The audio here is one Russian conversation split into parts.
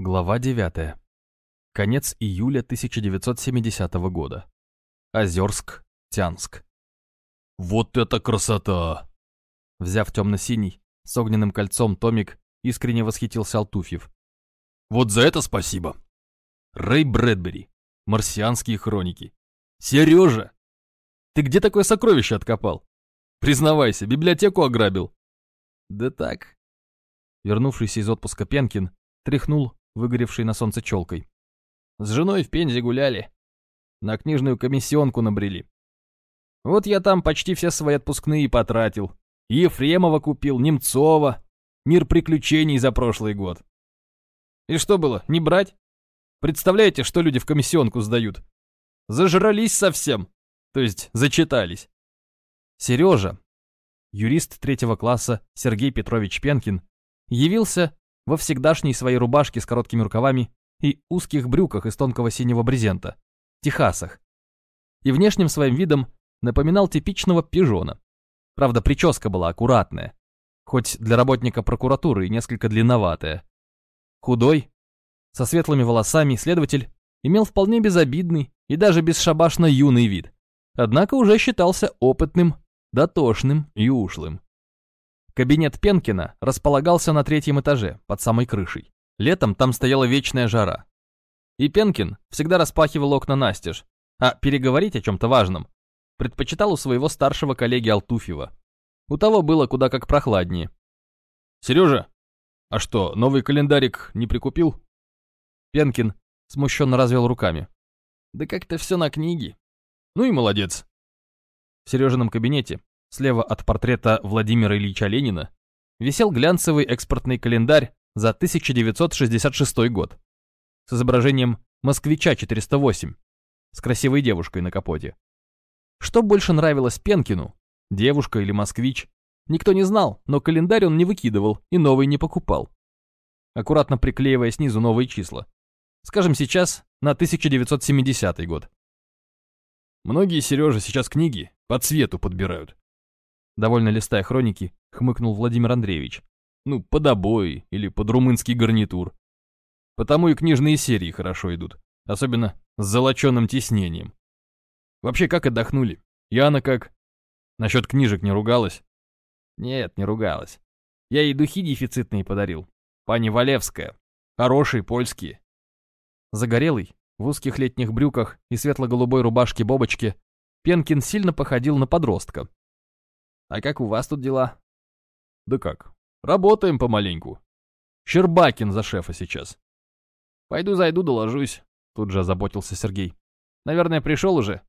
Глава 9. Конец июля 1970 года. Озерск, Тянск. «Вот это красота!» Взяв темно-синий, с огненным кольцом томик, искренне восхитился Алтуфьев. «Вот за это спасибо!» Рэй Брэдбери. Марсианские хроники. Сережа! Ты где такое сокровище откопал? Признавайся, библиотеку ограбил. Да так. Вернувшийся из отпуска Пенкин тряхнул выгоревшей на солнце челкой. С женой в Пензе гуляли. На книжную комиссионку набрели. Вот я там почти все свои отпускные потратил. Ефремова купил, Немцова, Мир приключений за прошлый год. И что было, не брать? Представляете, что люди в комиссионку сдают? Зажрались совсем. То есть зачитались. Сережа, юрист третьего класса Сергей Петрович Пенкин, явился во всегдашней своей рубашке с короткими рукавами и узких брюках из тонкого синего брезента, техасах. И внешним своим видом напоминал типичного пижона. Правда, прическа была аккуратная, хоть для работника прокуратуры и несколько длинноватая. Худой, со светлыми волосами, следователь имел вполне безобидный и даже бесшабашно юный вид, однако уже считался опытным, дотошным и ушлым. Кабинет Пенкина располагался на третьем этаже, под самой крышей. Летом там стояла вечная жара. И Пенкин всегда распахивал окна настежь, а переговорить о чем-то важном предпочитал у своего старшего коллеги Алтуфьева. У того было куда как прохладнее. «Сережа, а что, новый календарик не прикупил?» Пенкин смущенно развел руками. «Да как-то все на книге». «Ну и молодец». В Сережином кабинете Слева от портрета Владимира Ильича Ленина висел глянцевый экспортный календарь за 1966 год с изображением «Москвича-408» с красивой девушкой на капоте. Что больше нравилось Пенкину, девушка или москвич, никто не знал, но календарь он не выкидывал и новый не покупал. Аккуратно приклеивая снизу новые числа. Скажем, сейчас на 1970 год. Многие, Сережа, сейчас книги по цвету подбирают довольно листая хроники, хмыкнул Владимир Андреевич. Ну, под обои или под румынский гарнитур. Потому и книжные серии хорошо идут, особенно с золоченым тиснением. Вообще, как отдохнули? Яна как? Насчет книжек не ругалась? Нет, не ругалась. Я ей духи дефицитные подарил. Пани Валевская. Хорошие, польские. Загорелый, в узких летних брюках и светло-голубой рубашке-бобочке, Пенкин сильно походил на подростка. А как у вас тут дела? Да как, работаем помаленьку. Щербакин за шефа сейчас. Пойду зайду, доложусь. Тут же озаботился Сергей. Наверное, пришел уже?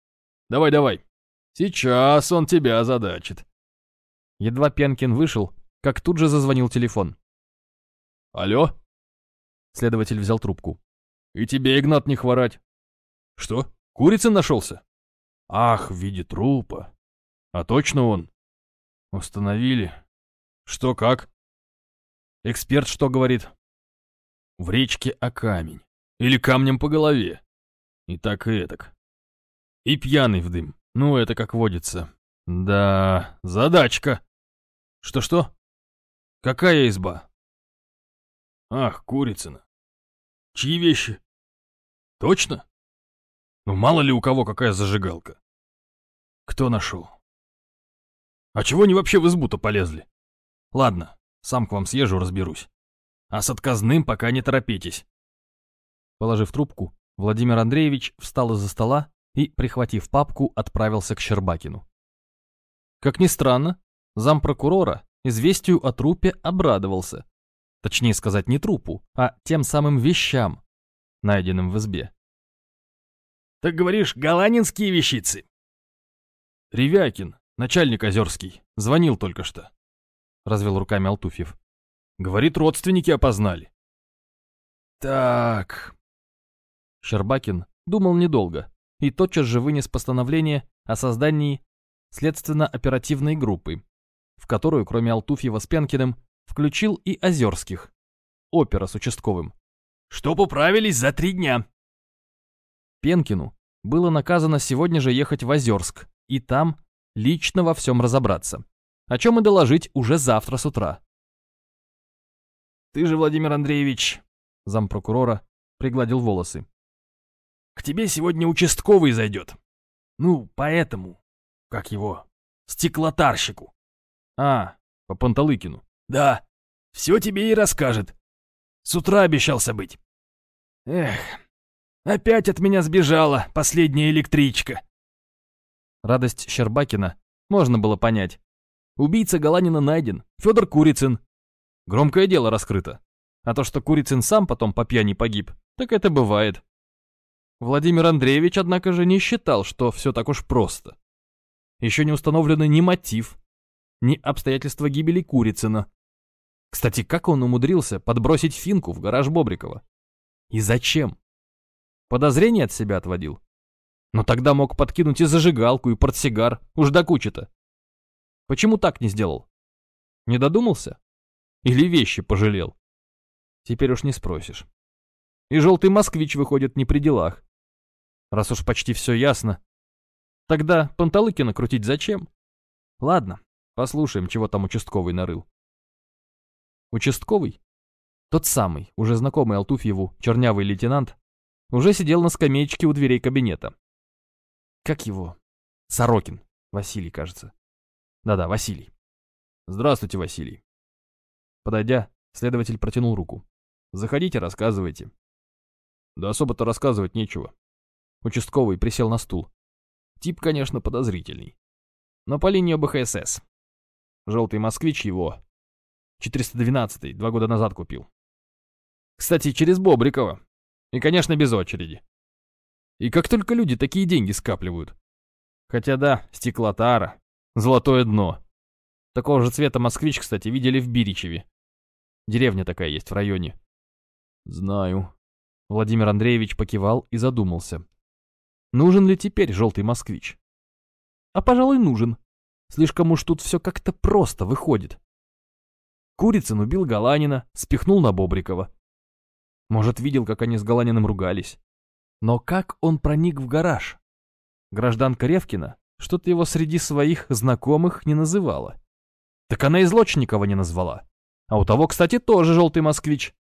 Давай, давай. Сейчас он тебя озадачит. Едва Пенкин вышел, как тут же зазвонил телефон. Алло? Следователь взял трубку. И тебе, Игнат, не хворать. Что, Курицын нашелся? Ах, в виде трупа. А точно он? Установили. Что как? Эксперт что говорит? В речке о камень. Или камнем по голове. И так и этак. И пьяный в дым. Ну, это как водится. Да, задачка. Что-что? Какая изба? Ах, Курицына. Чьи вещи? Точно? Ну, мало ли у кого какая зажигалка. Кто нашел? А чего они вообще в избу-то полезли? Ладно, сам к вам съезжу, разберусь. А с отказным пока не торопитесь. Положив трубку, Владимир Андреевич встал из-за стола и, прихватив папку, отправился к Щербакину. Как ни странно, зампрокурора известию о трупе обрадовался. Точнее сказать, не трупу, а тем самым вещам, найденным в избе. «Так говоришь, голландинские вещицы?» «Ревякин, Начальник Озерский. Звонил только что. Развел руками Алтуфьев. Говорит, родственники опознали. Так. Щербакин думал недолго и тотчас же вынес постановление о создании следственно-оперативной группы, в которую, кроме Алтуфьева с Пенкиным, включил и Озерских. Опера с участковым. Чтоб управились за три дня. Пенкину было наказано сегодня же ехать в Озерск и там лично во всем разобраться, о чем и доложить уже завтра с утра. «Ты же, Владимир Андреевич, Зампрокурора пригладил волосы. К тебе сегодня участковый зайдет. Ну, поэтому, как его, стеклотарщику. А, по Панталыкину. Да, все тебе и расскажет. С утра обещался быть. Эх, опять от меня сбежала последняя электричка. Радость Щербакина можно было понять. Убийца Галанина найден, Федор Курицын. Громкое дело раскрыто. А то, что Курицын сам потом по пьяни погиб, так это бывает. Владимир Андреевич, однако же, не считал, что все так уж просто. Еще не установлены ни мотив, ни обстоятельства гибели Курицына. Кстати, как он умудрился подбросить финку в гараж Бобрикова? И зачем? Подозрение от себя отводил. Но тогда мог подкинуть и зажигалку, и портсигар, уж до кучи-то. Почему так не сделал? Не додумался? Или вещи пожалел? Теперь уж не спросишь. И желтый москвич выходит не при делах. Раз уж почти все ясно. Тогда Панталыкина крутить зачем? Ладно, послушаем, чего там участковый нарыл. Участковый? Тот самый, уже знакомый Алтуфьеву, чернявый лейтенант, уже сидел на скамеечке у дверей кабинета. Как его? Сорокин. Василий, кажется. Да-да, Василий. Здравствуйте, Василий. Подойдя, следователь протянул руку. Заходите, рассказывайте. Да особо-то рассказывать нечего. Участковый присел на стул. Тип, конечно, подозрительный. Но по линии ОБХСС. Желтый москвич его. 412-й, два года назад купил. Кстати, через Бобрикова. И, конечно, без очереди. И как только люди такие деньги скапливают. Хотя да, стеклотара, золотое дно. Такого же цвета москвич, кстати, видели в Биричеве. Деревня такая есть в районе. Знаю. Владимир Андреевич покивал и задумался. Нужен ли теперь желтый москвич? А, пожалуй, нужен. Слишком уж тут все как-то просто выходит. Курицын убил Галанина, спихнул на Бобрикова. Может, видел, как они с Галаниным ругались. Но как он проник в гараж? Гражданка Ревкина что-то его среди своих знакомых не называла. Так она и Злочникова не назвала. А у того, кстати, тоже желтый москвич.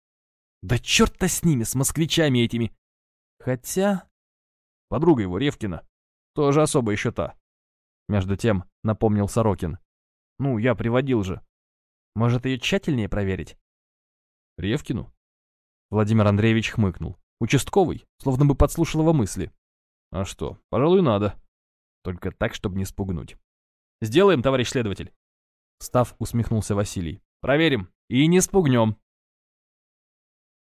Да черт-то с ними, с москвичами этими. Хотя... Подруга его, Ревкина, тоже особо еще та. Между тем, напомнил Сорокин. Ну, я приводил же. Может, ее тщательнее проверить? Ревкину? Владимир Андреевич хмыкнул. Участковый, словно бы подслушал его мысли. А что, пожалуй, надо. Только так, чтобы не спугнуть. Сделаем, товарищ следователь. Став усмехнулся Василий. Проверим. И не спугнем.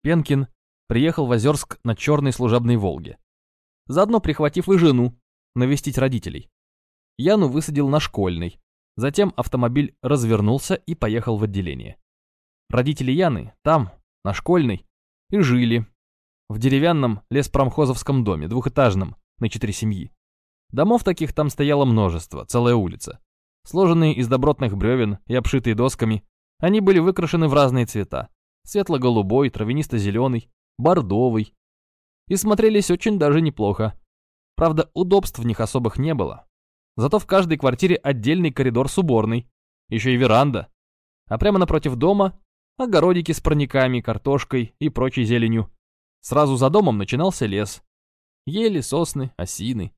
Пенкин приехал в Озерск на черной служебной «Волге» заодно прихватив и жену, навестить родителей. Яну высадил на школьный, затем автомобиль развернулся и поехал в отделение. Родители Яны там, на школьной, и жили. В деревянном леспромхозовском доме, двухэтажном, на четыре семьи. Домов таких там стояло множество, целая улица. Сложенные из добротных бревен и обшитые досками, они были выкрашены в разные цвета. Светло-голубой, травянисто-зеленый, бордовый, и смотрелись очень даже неплохо. Правда, удобств в них особых не было. Зато в каждой квартире отдельный коридор с уборной, еще и веранда. А прямо напротив дома огородики с парниками, картошкой и прочей зеленью. Сразу за домом начинался лес. Ели, сосны, осины.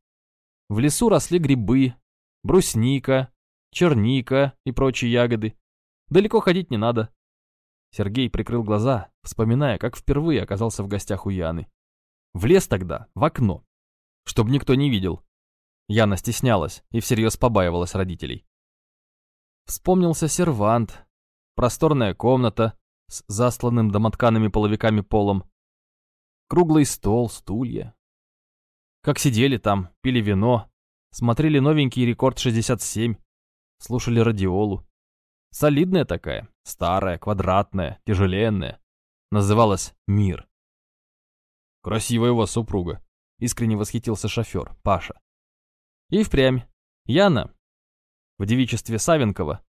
В лесу росли грибы, брусника, черника и прочие ягоды. Далеко ходить не надо. Сергей прикрыл глаза, вспоминая, как впервые оказался в гостях у Яны. Влез тогда, в окно. Чтоб никто не видел. Яна стеснялась и всерьез побаивалась родителей. Вспомнился сервант, просторная комната с застланным домоткаными половиками полом, круглый стол, стулья. Как сидели там, пили вино, смотрели новенький рекорд 67, слушали радиолу. Солидная такая, старая, квадратная, тяжеленная. Называлась «Мир». Красивая у вас супруга. Искренне восхитился шофер, Паша. И впрямь. Яна, в девичестве Савенкова,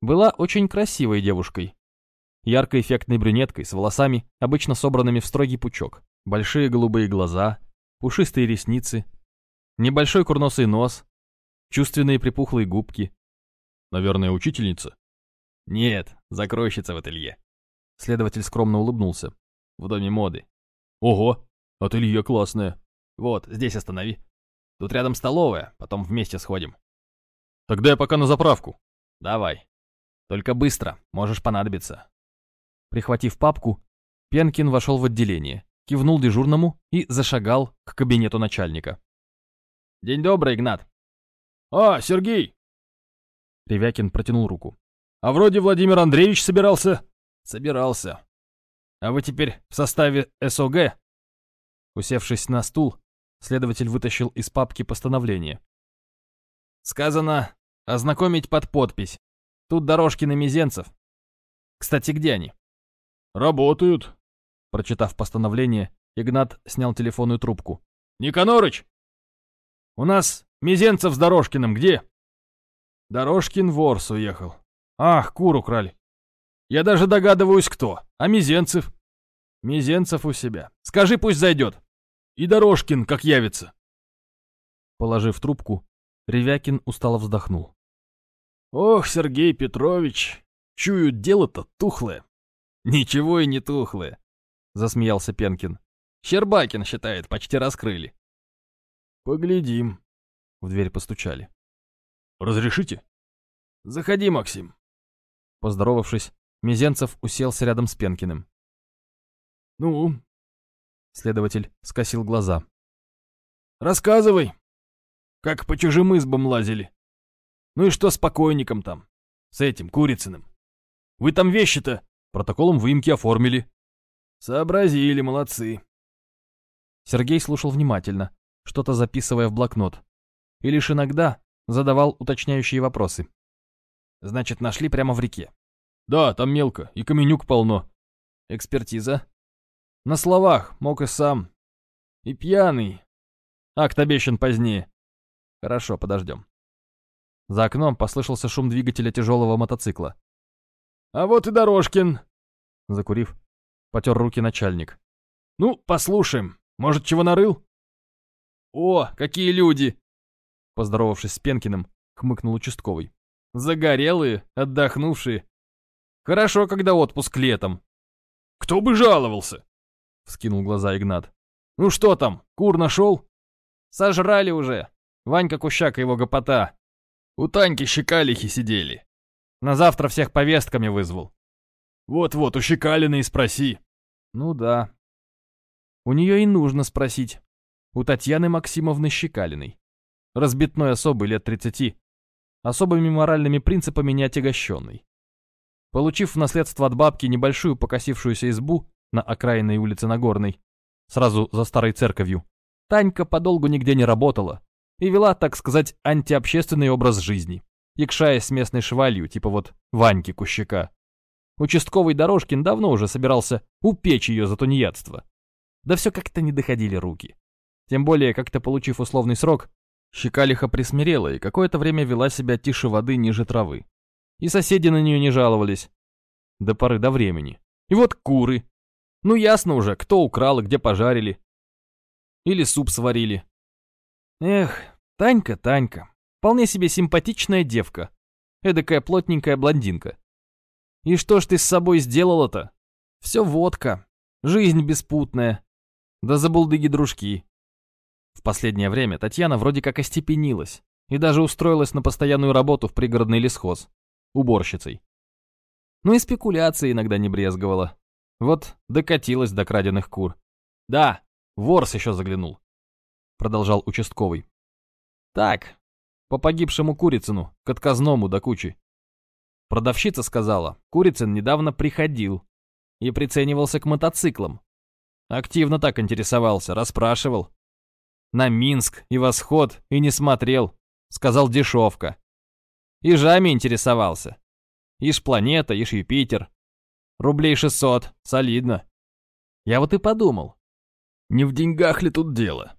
была очень красивой девушкой. Ярко-эффектной брюнеткой, с волосами, обычно собранными в строгий пучок. Большие голубые глаза, пушистые ресницы, небольшой курносый нос, чувственные припухлые губки. Наверное, учительница? Нет, закройщица в ателье. Следователь скромно улыбнулся. в доме моды. Ого, ателье классное. Вот, здесь останови. Тут рядом столовая, потом вместе сходим. Тогда я пока на заправку. Давай. Только быстро, можешь понадобиться. Прихватив папку, Пенкин вошел в отделение, кивнул дежурному и зашагал к кабинету начальника. «День добрый, Игнат!» «А, Сергей!» Ревякин протянул руку. «А вроде Владимир Андреевич собирался?» «Собирался. А вы теперь в составе СОГ?» Усевшись на стул, следователь вытащил из папки постановление. «Сказано ознакомить под подпись. Тут дорожки на Мизенцев. Кстати, где они?» «Работают». Прочитав постановление, Игнат снял телефонную трубку. «Никонорыч! У нас Мизенцев с Дорожкиным где?» Дорожкин в Орс уехал. Ах, кур украли. Я даже догадываюсь, кто. А Мизенцев? Мизенцев у себя. Скажи, пусть зайдет. И Дорожкин, как явится. Положив трубку, Ревякин устало вздохнул. Ох, Сергей Петрович, чую, дело-то тухлое. Ничего и не тухлое, засмеялся Пенкин. Щербакин считает, почти раскрыли. Поглядим. В дверь постучали. Разрешите? Заходи, Максим. Поздоровавшись, Мизенцев уселся рядом с Пенкиным. Ну? Следователь скосил глаза. Рассказывай, как по чужим избам лазили. Ну и что с покойником там? С этим, Курицыным? Вы там вещи-то протоколом выемки оформили. Сообразили, молодцы. Сергей слушал внимательно, что-то записывая в блокнот. И лишь иногда задавал уточняющие вопросы. Значит, нашли прямо в реке. Да, там мелко, и каменюк полно. Экспертиза? На словах, мог и сам. И пьяный. Акт обещан позднее. Хорошо, подождем. За окном послышался шум двигателя тяжелого мотоцикла. А вот и Дорожкин. Закурив, потер руки начальник. Ну, послушаем. Может, чего нарыл? О, какие люди! Поздоровавшись с Пенкиным, хмыкнул участковый. Загорелые, отдохнувшие. Хорошо, когда отпуск летом. Кто бы жаловался? Вскинул глаза Игнат. Ну что там, кур нашел? Сожрали уже. Ванька Кущак и его гопота. У Таньки щекалихи сидели. На завтра всех повестками вызвал. Вот-вот, у Щекалиной спроси. Ну да. У нее и нужно спросить. У Татьяны Максимовны Щекалиной. Разбитной особы лет 30. Особыми моральными принципами не отягощенной. Получив в наследство от бабки небольшую покосившуюся избу на окраинной улице Нагорной, сразу за старой церковью, Танька подолгу нигде не работала и вела, так сказать, антиобщественный образ жизни, якшаясь с местной швалью, типа вот Ваньки Кущака. Участковый Дорожкин давно уже собирался упечь ее за тунеядство. Да все как-то не доходили руки. Тем более, как-то получив условный срок, Щекалиха присмирела и какое-то время вела себя тише воды ниже травы. И соседи на нее не жаловались. До поры до времени. И вот куры. Ну ясно уже, кто украл и где пожарили. Или суп сварили. Эх, Танька, Танька. Вполне себе симпатичная девка. Эдакая плотненькая блондинка. И что ж ты с собой сделала-то? Все водка. Жизнь беспутная. Да забулдыги дружки. В последнее время Татьяна вроде как остепенилась и даже устроилась на постоянную работу в пригородный лесхоз. Уборщицей. Ну и спекуляции иногда не брезговала. Вот докатилась до краденных кур. Да, ворс еще заглянул. Продолжал участковый. Так, по погибшему Курицыну, к отказному до кучи. Продавщица сказала, Курицын недавно приходил и приценивался к мотоциклам. Активно так интересовался, расспрашивал. На Минск и Восход и не смотрел, сказал дешевка. И Жами интересовался. Ишь планета, ишь Юпитер. Рублей 600, солидно. Я вот и подумал. Не в деньгах ли тут дело?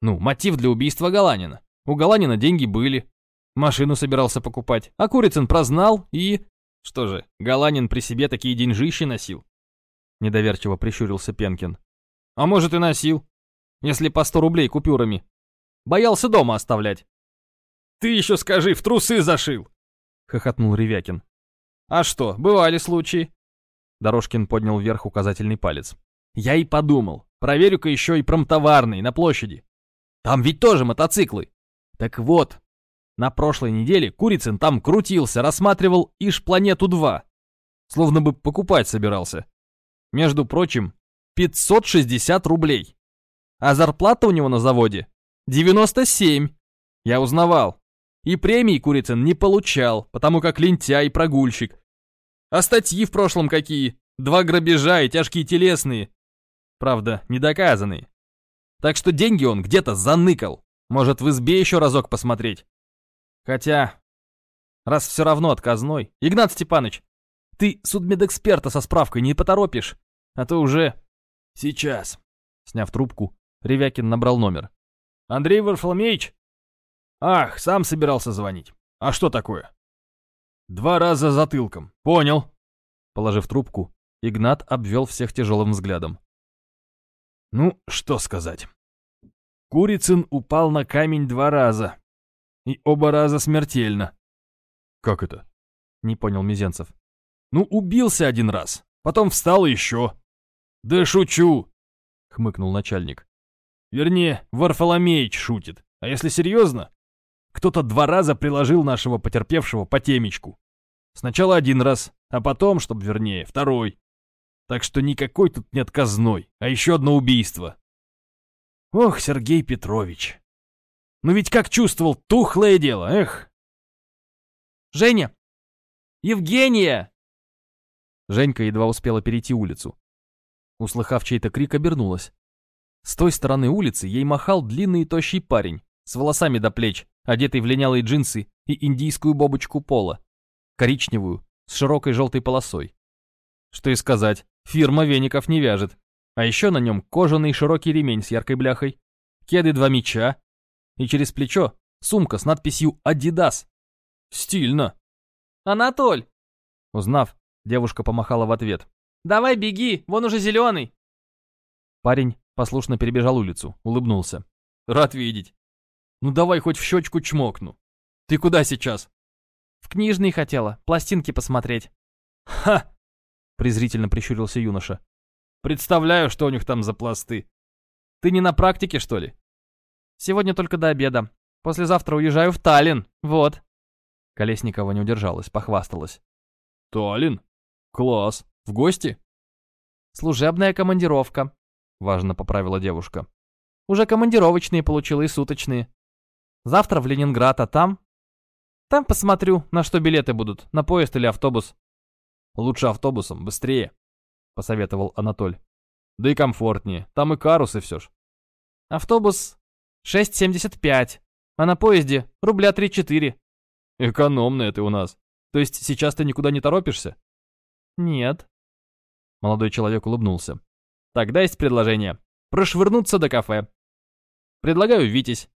Ну, мотив для убийства Галанина. У Галанина деньги были. Машину собирался покупать. А Курицын прознал и... Что же, Галанин при себе такие деньжищи носил? Недоверчиво прищурился Пенкин. А может и носил. Если по сто рублей купюрами. Боялся дома оставлять. Ты еще скажи, в трусы зашил. Хохотнул Ревякин. А что, бывали случаи. Дорожкин поднял вверх указательный палец. Я и подумал, проверю-ка еще и промтоварный на площади. Там ведь тоже мотоциклы. Так вот, на прошлой неделе Курицын там крутился, рассматривал Иж-планету-2. Словно бы покупать собирался. Между прочим, 560 рублей. А зарплата у него на заводе 97. Я узнавал. И премии Курицын не получал, потому как лентяй и прогульщик. А статьи в прошлом какие? Два грабежа и тяжкие телесные. Правда, недоказанные. Так что деньги он где-то заныкал. Может, в избе еще разок посмотреть. Хотя, раз все равно отказной, Игнат Степанович, ты судмедэксперта со справкой не поторопишь, а то уже... Сейчас. Сняв трубку, Ревякин набрал номер. Андрей Варфоломеевич? Ах, сам собирался звонить. А что такое? Два раза затылком. Понял. Положив трубку, Игнат обвел всех тяжелым взглядом. Ну, что сказать. Курицын упал на камень два раза. И оба раза смертельно. Как это? Не понял Мизенцев. Ну, убился один раз. Потом встал еще. Да шучу, хмыкнул начальник. Вернее, Варфоломеич шутит. А если серьезно? Кто-то два раза приложил нашего потерпевшего по темечку. Сначала один раз, а потом, чтоб вернее, второй. Так что никакой тут нет казной, а еще одно убийство. Ох, Сергей Петрович. Ну ведь как чувствовал, тухлое дело, эх. Женя! Евгения! Женька едва успела перейти улицу. Услыхав чей-то крик, обернулась. С той стороны улицы ей махал длинный и тощий парень, с волосами до плеч, одетый в линялые джинсы и индийскую бобочку пола, коричневую, с широкой желтой полосой. Что и сказать, фирма веников не вяжет. А еще на нем кожаный широкий ремень с яркой бляхой, кеды два меча, и через плечо сумка с надписью «Адидас». Стильно. «Анатоль!» Узнав, девушка помахала в ответ. «Давай беги, вон уже зеленый!» Парень послушно перебежал улицу, улыбнулся. «Рад видеть. Ну давай хоть в щечку чмокну. Ты куда сейчас?» «В книжный хотела, пластинки посмотреть». «Ха!» презрительно прищурился юноша. «Представляю, что у них там за пласты. Ты не на практике, что ли?» «Сегодня только до обеда. Послезавтра уезжаю в Таллин. Вот». Колесникова не удержалась, похвасталась. «Таллин? Класс. В гости?» «Служебная командировка», — важно поправила девушка. «Уже командировочные получила и суточные. Завтра в Ленинград, а там...» «Там посмотрю, на что билеты будут, на поезд или автобус. Лучше автобусом, быстрее, посоветовал Анатоль. Да и комфортнее, там и карусы все ж. Автобус 6,75, а на поезде рубля 3-4. Экономная ты у нас. То есть сейчас ты никуда не торопишься? Нет. Молодой человек улыбнулся. Тогда есть предложение. Прошвырнуться до кафе. Предлагаю Витязь.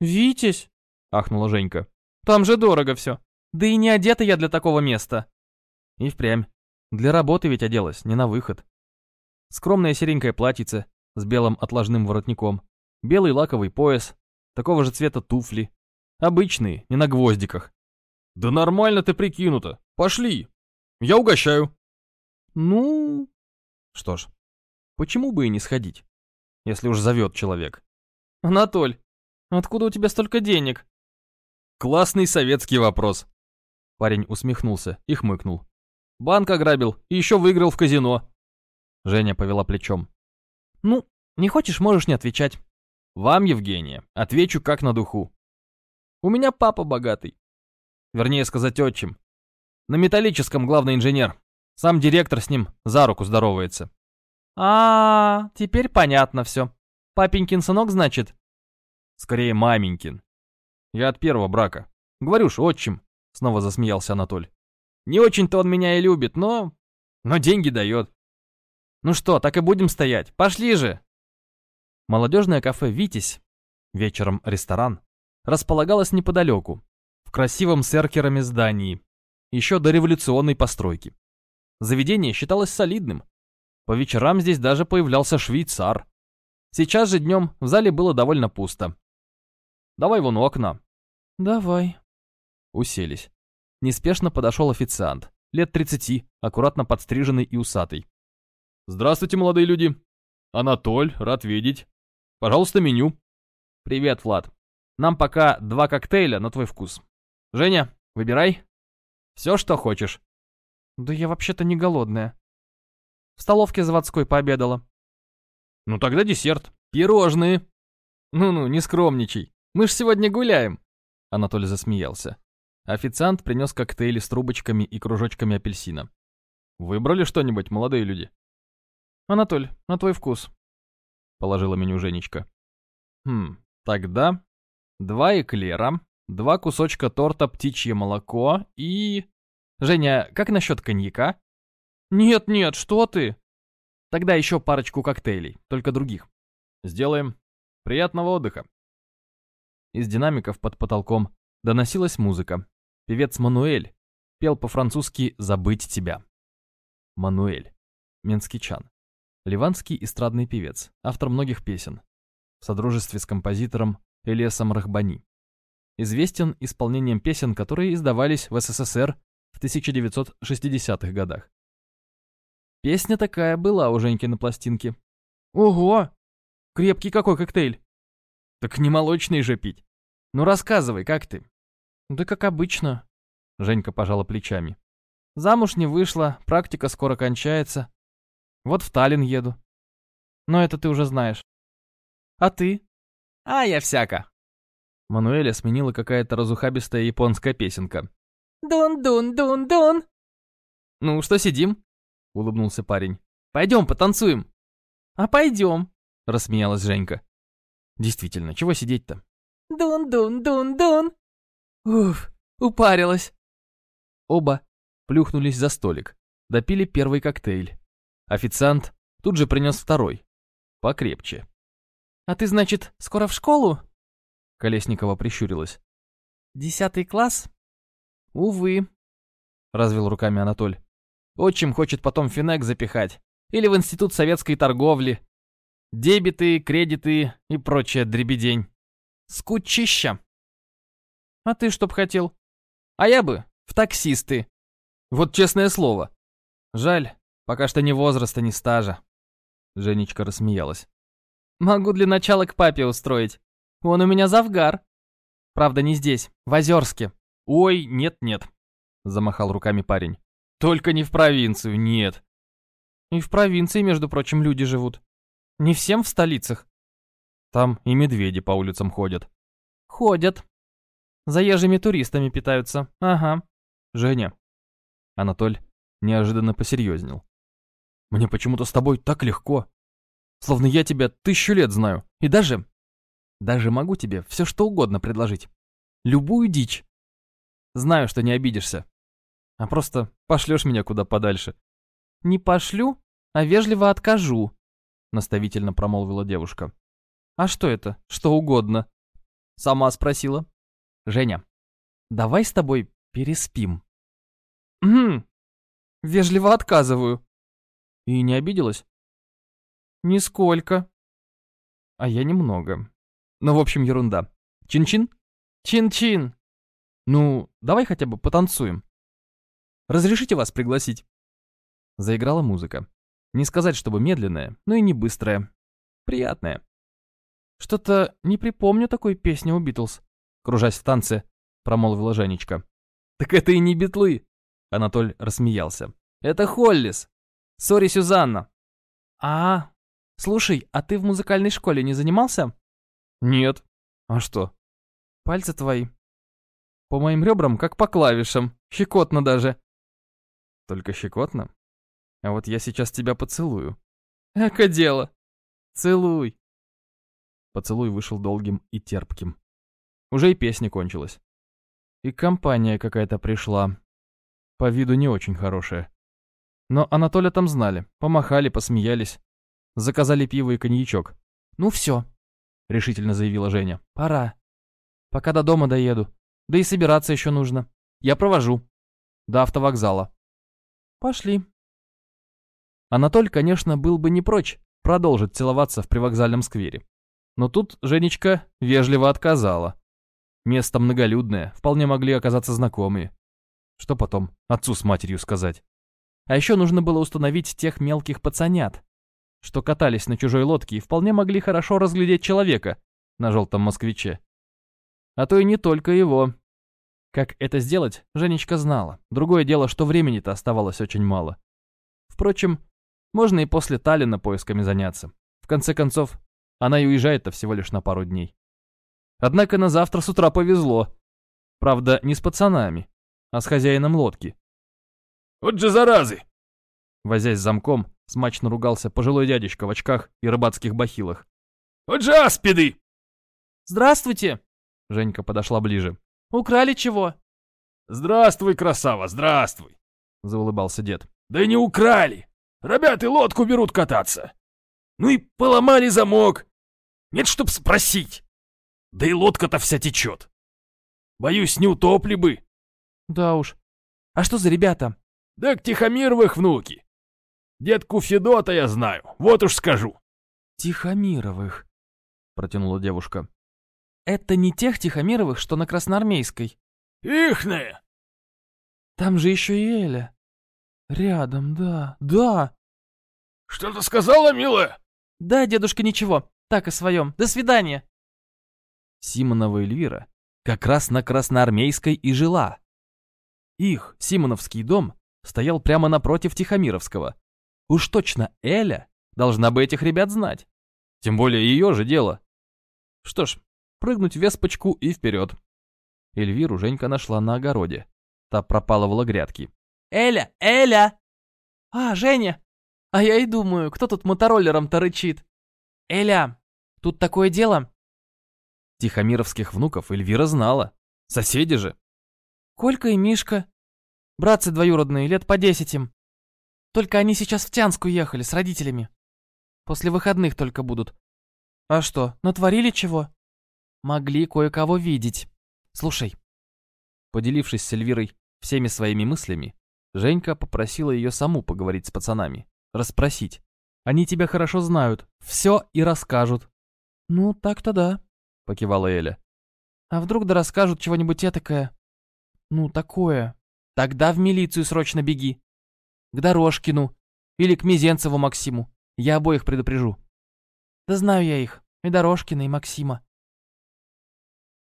Витязь? Ахнула Женька. Там же дорого все. Да и не одета я для такого места. И впрямь. Для работы ведь оделась, не на выход. Скромное серенькое платьице с белым отложным воротником, белый лаковый пояс, такого же цвета туфли. Обычные, не на гвоздиках. Да нормально ты прикинута. Пошли. Я угощаю. Ну... Что ж, почему бы и не сходить, если уж зовет человек? Анатоль, откуда у тебя столько денег? Классный советский вопрос. Парень усмехнулся и хмыкнул. Банк ограбил и еще выиграл в казино. Женя повела плечом. Ну, не хочешь, можешь не отвечать. Вам, Евгения, отвечу как на духу. У меня папа богатый. Вернее сказать, отчим. На металлическом главный инженер. Сам директор с ним за руку здоровается. А, -а, -а теперь понятно все. Папенькин сынок, значит? Скорее, маменькин. Я от первого брака. Говорю ж, отчим. Снова засмеялся Анатоль. Не очень-то он меня и любит, но... Но деньги дает. Ну что, так и будем стоять. Пошли же. Молодежное кафе «Витязь», вечером ресторан, располагалось неподалеку, в красивом с эркерами здании, еще до революционной постройки. Заведение считалось солидным. По вечерам здесь даже появлялся швейцар. Сейчас же днем в зале было довольно пусто. «Давай вон у окна». «Давай». Уселись. Неспешно подошел официант, лет 30, аккуратно подстриженный и усатый. «Здравствуйте, молодые люди. Анатоль, рад видеть. Пожалуйста, меню. Привет, Влад. Нам пока два коктейля на твой вкус. Женя, выбирай. Все, что хочешь. Да я вообще-то не голодная. В столовке заводской пообедала. Ну тогда десерт. Пирожные. Ну-ну, не скромничай. Мы ж сегодня гуляем. Анатолий засмеялся. Официант принес коктейли с трубочками и кружочками апельсина. Выбрали что-нибудь, молодые люди? Анатоль, на твой вкус. Положила меню Женечка. Хм, тогда два эклера, два кусочка торта птичье молоко и... Женя, как насчет коньяка? Нет-нет, что ты? Тогда еще парочку коктейлей, только других. Сделаем. Приятного отдыха. Из динамиков под потолком доносилась музыка. Певец Мануэль пел по-французски «Забыть тебя». Мануэль. Менскичан. Ливанский эстрадный певец, автор многих песен. В содружестве с композитором Элиасом Рахбани. Известен исполнением песен, которые издавались в СССР в 1960-х годах. Песня такая была у Женьки на пластинке. Ого! Крепкий какой коктейль! Так не молочный же пить. Ну рассказывай, как ты? Да как обычно. Женька пожала плечами. Замуж не вышла, практика скоро кончается. Вот в Таллин еду. Но это ты уже знаешь. А ты? А я всяко. Мануэля сменила какая-то разухабистая японская песенка. Дун-дун-дун-дун. Ну, что сидим? Улыбнулся парень. Пойдем, потанцуем. А пойдем, рассмеялась Женька. Действительно, чего сидеть-то? Дун-дун-дун-дун. Уф, упарилась. Оба плюхнулись за столик, допили первый коктейль. Официант тут же принес второй, покрепче. «А ты, значит, скоро в школу?» Колесникова прищурилась. «Десятый класс?» «Увы», — развел руками Анатоль. «Отчим хочет потом финек запихать. Или в Институт советской торговли. Дебиты, кредиты и прочая дребедень. Скучища!» «А ты что б хотел?» «А я бы в таксисты. Вот честное слово. Жаль, пока что ни возраста, ни стажа». Женечка рассмеялась. «Могу для начала к папе устроить. Он у меня завгар. Правда, не здесь, в Озерске. Ой, нет-нет», замахал руками парень. «Только не в провинцию, нет». И в провинции, между прочим, люди живут. Не всем в столицах. Там и медведи по улицам ходят. Ходят. Заезжими туристами питаются. Ага. Женя. Анатоль неожиданно посерьезнел. Мне почему-то с тобой так легко. Словно я тебя тысячу лет знаю. И даже... Даже могу тебе все что угодно предложить. Любую дичь. Знаю, что не обидишься. А просто пошлешь меня куда подальше. Не пошлю, а вежливо откажу, наставительно промолвила девушка. А что это? Что угодно. Сама спросила. Женя, давай с тобой переспим. Угу. Вежливо отказываю. И не обиделась? Нисколько. А я немного. Ну, в общем, ерунда. Чин-чин? Чин-чин. Ну, давай хотя бы потанцуем. Разрешите вас пригласить? Заиграла музыка. Не сказать, чтобы медленная, но и не быстрая. Приятная. Что-то не припомню такой песни у Битлз кружась в танце, промолвила Женечка. «Так это и не битлы!» Анатоль рассмеялся. «Это Холлис! Сори, Сюзанна!» «А, слушай, а ты в музыкальной школе не занимался?» «Нет. А что?» «Пальцы твои. По моим ребрам, как по клавишам. Щекотно даже». «Только щекотно? А вот я сейчас тебя поцелую». «Эко дело! Целуй!» Поцелуй вышел долгим и терпким. Уже и песня кончилась. И компания какая-то пришла. По виду не очень хорошая. Но Анатолия там знали, помахали, посмеялись. Заказали пиво и коньячок. «Ну все», — решительно заявила Женя. «Пора. Пока до дома доеду. Да и собираться еще нужно. Я провожу. До автовокзала». «Пошли». Анатоль, конечно, был бы не прочь продолжить целоваться в привокзальном сквере. Но тут Женечка вежливо отказала. Место многолюдное, вполне могли оказаться знакомые. Что потом отцу с матерью сказать? А еще нужно было установить тех мелких пацанят. что катались на чужой лодке и вполне могли хорошо разглядеть человека на желтом москвиче. А то и не только его. Как это сделать, Женечка знала. Другое дело, что времени-то оставалось очень мало. Впрочем, можно и после Таллина поисками заняться. В конце концов, она и уезжает-то всего лишь на пару дней. Однако на завтра с утра повезло. Правда, не с пацанами, а с хозяином лодки. «Вот же заразы!» Возясь с замком, смачно ругался пожилой дядечка в очках и рыбацких бахилах. «Вот же аспиды!» «Здравствуйте!» Женька подошла ближе. «Украли чего?» «Здравствуй, красава, здравствуй!» Заулыбался дед. «Да не украли! Ребята лодку берут кататься! Ну и поломали замок! Нет, чтоб спросить! Да и лодка-то вся течет! Боюсь, не утопли бы!» «Да уж. А что за ребята?» «Да к Тихомировых внуки! Детку Федота я знаю, вот уж скажу!» «Тихомировых», — протянула девушка. «Это не тех Тихомировых, что на Красноармейской?» «Ихная!» «Там же еще и Эля. Рядом, да, да!» «Что-то сказала, милая?» «Да, дедушка, ничего. Так, о своем. До свидания!» Симонова Эльвира как раз на Красноармейской и жила. Их, Симоновский дом, стоял прямо напротив Тихомировского. Уж точно Эля должна бы этих ребят знать. Тем более ее же дело. Что ж, прыгнуть в веспочку и вперед. Эльвиру Женька нашла на огороде. Та пропалывала грядки. «Эля! Эля!» «А, Женя! А я и думаю, кто тут мотороллером-то рычит?» «Эля, тут такое дело!» Тихомировских внуков Эльвира знала. Соседи же. «Колька и Мишка. Братцы двоюродные, лет по десять им. Только они сейчас в Тянск уехали с родителями. После выходных только будут. А что, натворили чего? Могли кое-кого видеть. Слушай. Поделившись с Эльвирой всеми своими мыслями, Женька попросила ее саму поговорить с пацанами, расспросить. Они тебя хорошо знают, все и расскажут. Ну, так-то да, покивала Эля. А вдруг да расскажут чего-нибудь этакое? Ну, такое. Тогда в милицию срочно беги. К Дорожкину или к Мизенцеву Максиму. Я обоих предупрежу. Да знаю я их, и Дорожкина, и Максима.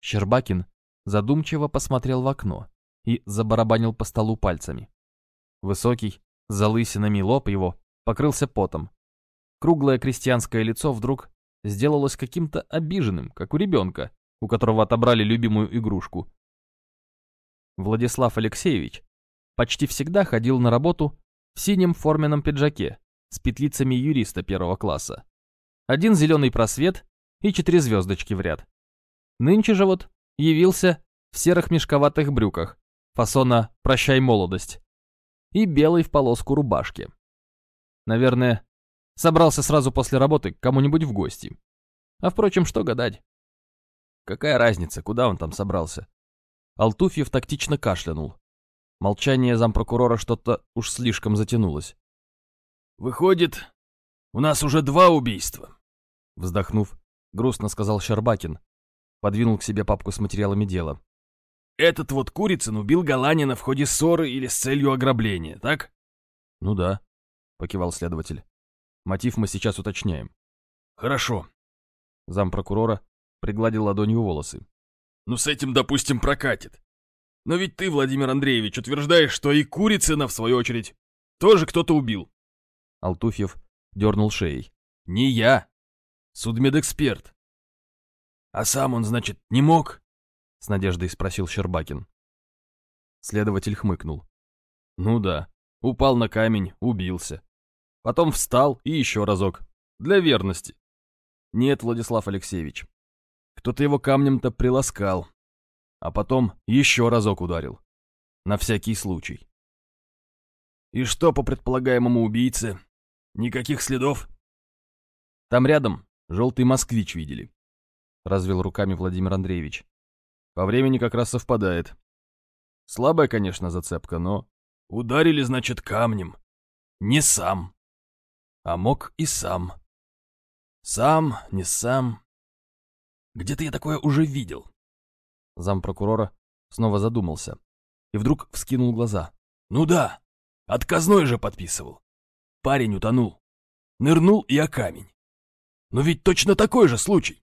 Щербакин задумчиво посмотрел в окно и забарабанил по столу пальцами. Высокий, с залысинами лоб его покрылся потом. Круглое крестьянское лицо вдруг сделалось каким-то обиженным, как у ребенка, у которого отобрали любимую игрушку. Владислав Алексеевич почти всегда ходил на работу в синем форменном пиджаке с петлицами юриста первого класса. Один зеленый просвет и четыре звездочки в ряд. Нынче же вот явился в серых мешковатых брюках, фасона «Прощай, молодость» и белой в полоску рубашке. Наверное, собрался сразу после работы к кому-нибудь в гости. А впрочем, что гадать? Какая разница, куда он там собрался? Алтуфьев тактично кашлянул. Молчание зампрокурора что-то уж слишком затянулось. «Выходит, у нас уже два убийства», — вздохнув, грустно сказал Щербакин. Подвинул к себе папку с материалами дела. «Этот вот Курицын убил Галанина в ходе ссоры или с целью ограбления, так?» «Ну да», — покивал следователь. «Мотив мы сейчас уточняем». «Хорошо». Зампрокурора пригладил ладонью волосы. «Ну с этим, допустим, прокатит. Но ведь ты, Владимир Андреевич, утверждаешь, что и Курицына, в свою очередь, тоже кто-то убил. Алтуфьев дернул шеей. Не я. Судмедэксперт. А сам он, значит, не мог? С надеждой спросил Щербакин. Следователь хмыкнул. Ну да, упал на камень, убился. Потом встал и еще разок. Для верности. Нет, Владислав Алексеевич. Кто-то его камнем-то приласкал. А потом еще разок ударил. На всякий случай. И что по предполагаемому убийце? Никаких следов? Там рядом желтый москвич видели. Развел руками Владимир Андреевич. По времени как раз совпадает. Слабая, конечно, зацепка, но... Ударили, значит, камнем. Не сам. А мог и сам. Сам, не сам. Где-то я такое уже видел. Зампрокурора снова задумался. И вдруг вскинул глаза. Ну да, отказной же подписывал. Парень утонул. Нырнул и о камень. Но ведь точно такой же случай.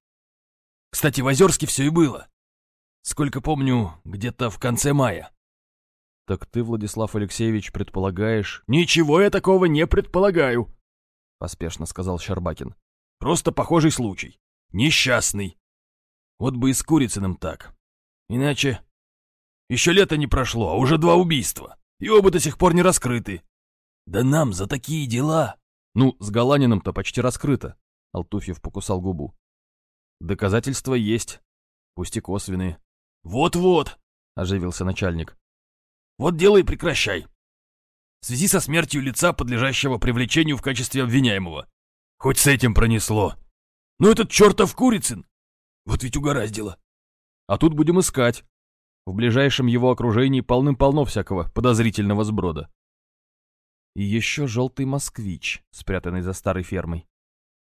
Кстати, в Озерске все и было. Сколько помню, где-то в конце мая. Так ты, Владислав Алексеевич, предполагаешь... Ничего я такого не предполагаю, Поспешно сказал Щербакин. Просто похожий случай. Несчастный. Вот бы и с Курицыным так. Иначе... Еще лето не прошло, а уже два убийства. И оба до сих пор не раскрыты. Да нам за такие дела... Ну, с Галаниным-то почти раскрыто. Алтуфьев покусал губу. Доказательства есть, пусть и косвенные. Вот-вот, оживился начальник. Вот дело и прекращай. В связи со смертью лица, подлежащего привлечению в качестве обвиняемого. Хоть с этим пронесло. Но этот чертов Курицын! Вот ведь угораздило. А тут будем искать. В ближайшем его окружении полным-полно всякого подозрительного сброда. И еще желтый москвич, спрятанный за старой фермой.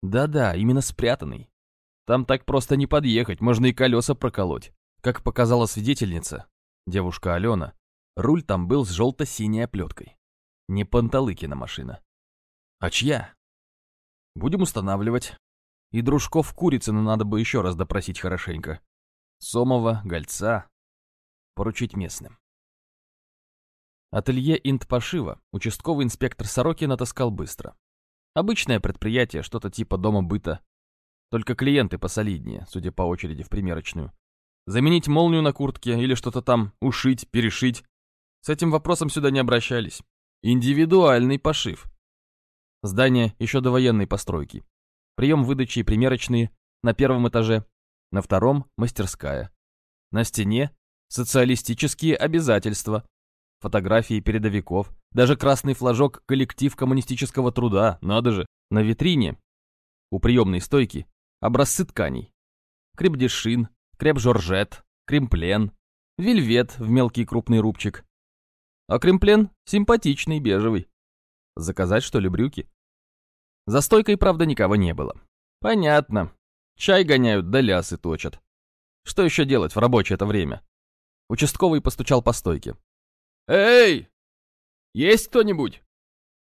Да-да, именно спрятанный. Там так просто не подъехать, можно и колеса проколоть. Как показала свидетельница, девушка Алена, руль там был с желто-синей оплеткой. Не Панталыкина машина. А чья? Будем устанавливать. И дружков Курицына надо бы еще раз допросить хорошенько. Сомова, Гольца. Поручить местным. Ателье интпошива участковый инспектор Сорокин отыскал быстро. Обычное предприятие, что-то типа дома быта. Только клиенты посолиднее, судя по очереди в примерочную. Заменить молнию на куртке или что-то там ушить, перешить. С этим вопросом сюда не обращались. Индивидуальный пошив. Здание еще до военной постройки. Прием выдачи и примерочные на первом этаже, на втором – мастерская. На стене – социалистические обязательства, фотографии передовиков, даже красный флажок «Коллектив коммунистического труда», надо же, на витрине. У приемной стойки образцы тканей. Крепдешин, креп-жоржет, кремплен, вельвет в мелкий крупный рубчик. А кремплен симпатичный, бежевый. Заказать, что ли, брюки? За стойкой, правда, никого не было. Понятно. Чай гоняют, да лясы точат. Что еще делать в рабочее это время? Участковый постучал по стойке. «Эй! Есть кто-нибудь?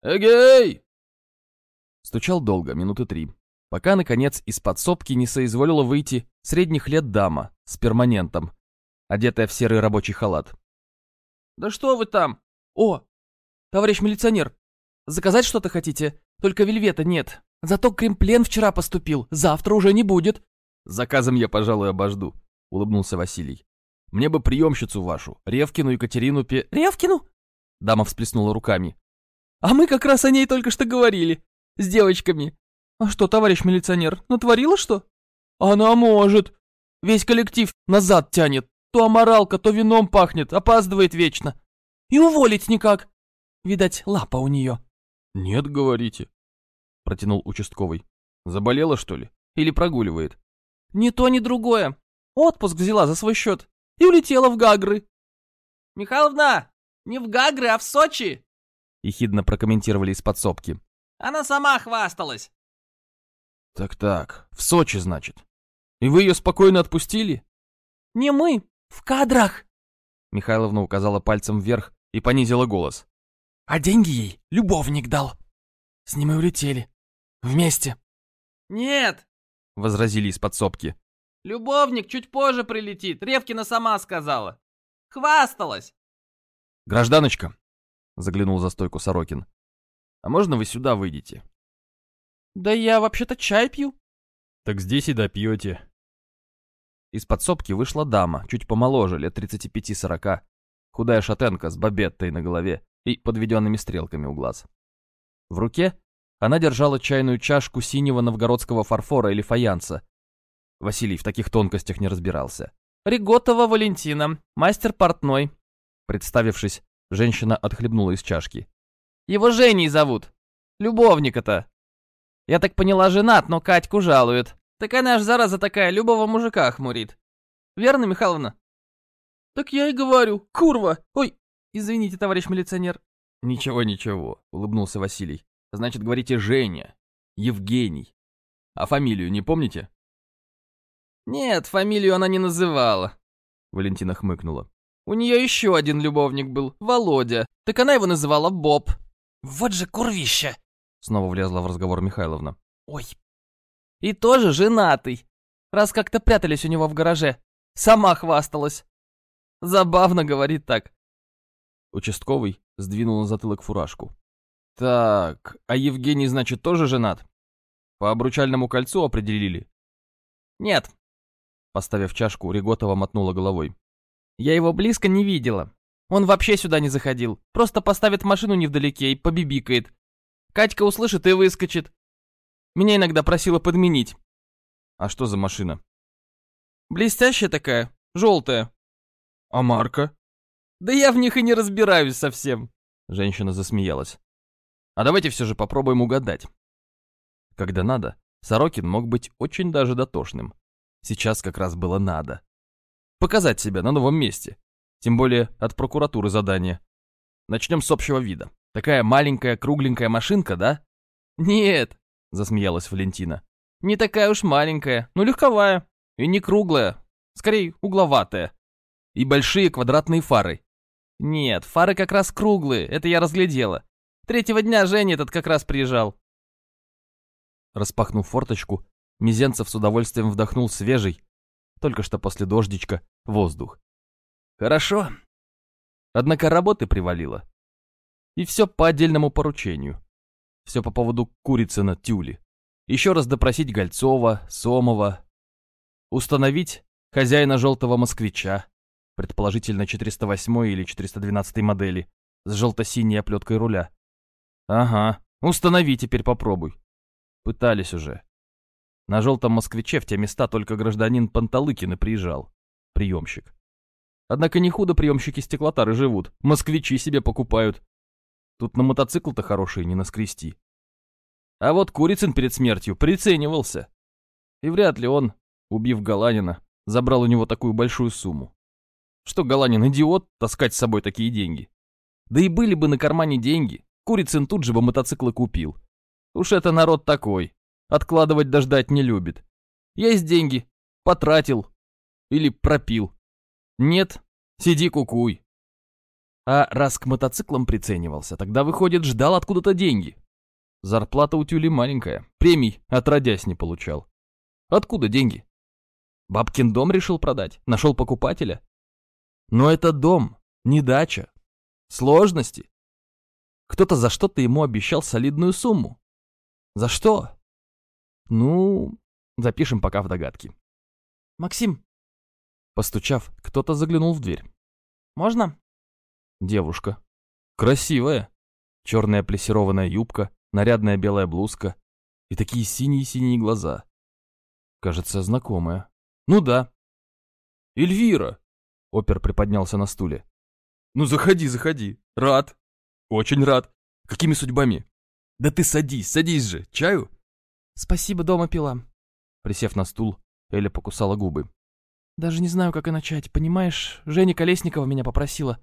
Эгей!» Стучал долго, минуты три, пока, наконец, из подсобки не соизволила выйти средних лет дама с перманентом, одетая в серый рабочий халат. «Да что вы там? О, товарищ милиционер, заказать что-то хотите? Только вельвета нет. Зато кремплен вчера поступил, завтра уже не будет». «Заказом я, пожалуй, обожду», — улыбнулся Василий. Мне бы приемщицу вашу, Ревкину Екатерину Пе... Ревкину? Дама всплеснула руками. А мы как раз о ней только что говорили. С девочками. А что, товарищ милиционер, натворила что? Она может. Весь коллектив назад тянет. То аморалка, то вином пахнет, опаздывает вечно. И уволить никак. Видать, лапа у нее. Нет, говорите. Протянул участковый. Заболела, что ли? Или прогуливает? Ни то, ни другое. Отпуск взяла за свой счет и улетела в Гагры. «Михайловна, не в Гагры, а в Сочи!» Ехидно прокомментировали из подсобки. «Она сама хвасталась!» «Так-так, в Сочи, значит. И вы ее спокойно отпустили?» «Не мы, в кадрах!» Михайловна указала пальцем вверх и понизила голос. «А деньги ей любовник дал. С ним и улетели. Вместе». «Нет!» — возразили из подсобки. Любовник чуть позже прилетит, Ревкина сама сказала. Хвасталась. Гражданочка, заглянул за стойку Сорокин. А можно вы сюда выйдете? Да я вообще-то чай пью. Так здесь и допьете. Из подсобки вышла дама, чуть помоложе, лет 35-40, худая шатенка с бабеттой на голове и подведенными стрелками у глаз. В руке она держала чайную чашку синего новгородского фарфора или фаянса Василий в таких тонкостях не разбирался. «Риготова Валентина, мастер портной». Представившись, женщина отхлебнула из чашки. «Его Женей зовут. Любовника-то. Я так поняла, женат, но Катьку жалует. Так она ж, зараза такая, любого мужика хмурит. Верно, Михайловна?» «Так я и говорю, курва! Ой, извините, товарищ милиционер». «Ничего, ничего», — улыбнулся Василий. «Значит, говорите Женя, Евгений. А фамилию не помните?» «Нет, фамилию она не называла», — Валентина хмыкнула. «У нее еще один любовник был, Володя. Так она его называла Боб». «Вот же курвища!» — Снова влезла в разговор Михайловна. Ой. И тоже женатый. Раз как-то прятались у него в гараже. Сама хвасталась. Забавно говорит так. Участковый сдвинул на затылок фуражку. Так, а Евгений, значит, тоже женат? По обручальному кольцу определили? Нет. Поставив чашку, Реготова мотнула головой. Я его близко не видела. Он вообще сюда не заходил. Просто поставит машину невдалеке и побибикает. Катька услышит и выскочит. Меня иногда просила подменить. А что за машина? Блестящая такая, желтая. А марка? Да я в них и не разбираюсь совсем. Женщина засмеялась. А давайте все же попробуем угадать. Когда надо, Сорокин мог быть очень даже дотошным. Сейчас как раз было надо. Показать себя на новом месте. Тем более от прокуратуры задание. Начнем с общего вида. Такая маленькая кругленькая машинка, да? Нет, засмеялась Валентина. Не такая уж маленькая, но легковая. И не круглая, скорее угловатая. И большие квадратные фары. Нет, фары как раз круглые, это я разглядела. Третьего дня Женя этот как раз приезжал. Распахнув форточку, Мизенцев с удовольствием вдохнул свежий, только что после дождичка, воздух. Хорошо. Однако работы привалило. И все по отдельному поручению. Все по поводу курицы на тюле. Еще раз допросить Гольцова, Сомова. Установить хозяина желтого москвича, предположительно 408 или 412 модели, с желто-синей оплеткой руля. Ага, установи теперь попробуй. Пытались уже. На желтом москвиче в те места только гражданин Панталыкин и приезжал. Приемщик. Однако не худо приемщики стеклотары живут. Москвичи себе покупают. Тут на мотоцикл-то хороший не наскрести. А вот Курицын перед смертью приценивался. И вряд ли он, убив Галанина, забрал у него такую большую сумму. Что Галанин идиот таскать с собой такие деньги? Да и были бы на кармане деньги, Курицын тут же бы мотоциклы купил. Уж это народ такой. Откладывать дождать не любит. Есть деньги. Потратил. Или пропил. Нет, сиди кукуй. А раз к мотоциклам приценивался, тогда, выходит, ждал откуда-то деньги. Зарплата у Тюли маленькая, премий отродясь не получал. Откуда деньги? Бабкин дом решил продать, нашел покупателя. Но это дом, не дача. Сложности. Кто-то за что-то ему обещал солидную сумму. За что? Ну, запишем пока в догадки. Максим. Постучав, кто-то заглянул в дверь. Можно? Девушка. Красивая. Черная плессированная юбка, нарядная белая блузка и такие синие-синие глаза. Кажется, знакомая. Ну да. Эльвира. Опер приподнялся на стуле. Ну заходи, заходи. Рад. Очень рад. Какими судьбами? Да ты садись, садись же. Чаю? Спасибо, дома пила. Присев на стул, Эля покусала губы. Даже не знаю, как и начать. Понимаешь, Женя Колесникова меня попросила.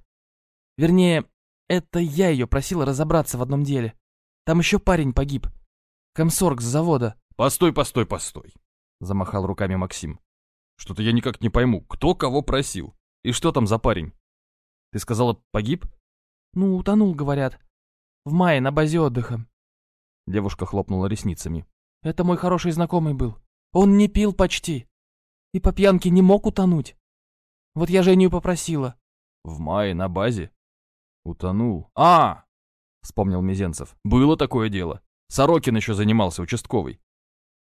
Вернее, это я ее просила разобраться в одном деле. Там еще парень погиб. Комсорг с завода. Постой, постой, постой. Замахал руками Максим. Что-то я никак не пойму, кто кого просил. И что там за парень? Ты сказала, погиб? Ну, утонул, говорят. В мае на базе отдыха. Девушка хлопнула ресницами. Это мой хороший знакомый был. Он не пил почти. И по пьянке не мог утонуть. Вот я Женю попросила. В мае на базе? Утонул. А! Вспомнил Мизенцев. Было такое дело. Сорокин еще занимался, участковый.